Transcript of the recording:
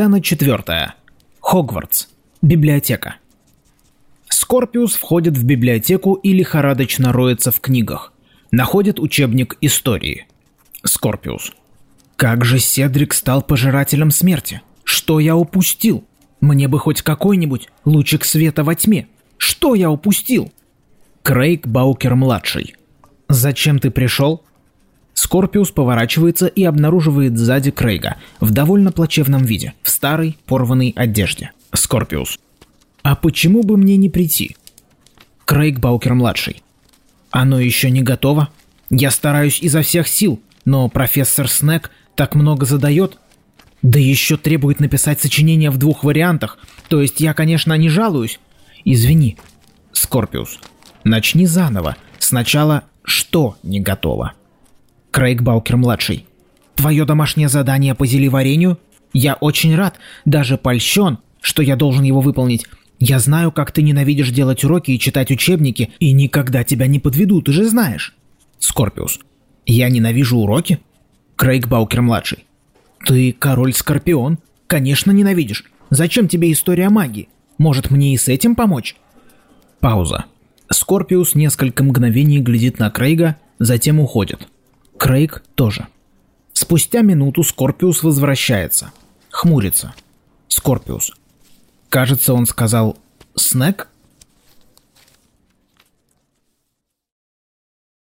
Сцена четвертая. Хогвартс. Библиотека. Скорпиус входит в библиотеку и лихорадочно роется в книгах. Находит учебник истории. Скорпиус. Как же Седрик стал пожирателем смерти? Что я упустил? Мне бы хоть какой-нибудь лучик света во тьме. Что я упустил? Крейг Баукер-младший. Зачем ты пришел? Скорпиус поворачивается и обнаруживает сзади Крейга в довольно плачевном виде, в старой порванной одежде. Скорпиус. А почему бы мне не прийти? Крейг Баукер-младший. Оно еще не готово. Я стараюсь изо всех сил, но профессор Снег так много задает. Да еще требует написать сочинение в двух вариантах. То есть я, конечно, не жалуюсь. Извини. Скорпиус. Начни заново. Сначала что не готово? Крейг Баукер-младший. Твое домашнее задание по зелеварению? Я очень рад, даже польщен, что я должен его выполнить. Я знаю, как ты ненавидишь делать уроки и читать учебники, и никогда тебя не подведу, ты же знаешь. Скорпиус. Я ненавижу уроки? Крейг Баукер-младший. Ты король-скорпион. Конечно, ненавидишь. Зачем тебе история магии? Может, мне и с этим помочь? Пауза. Скорпиус несколько мгновений глядит на Крейга, затем уходит. Крейг тоже. Спустя минуту Скорпиус возвращается. Хмурится. Скорпиус. Кажется, он сказал «Снег?»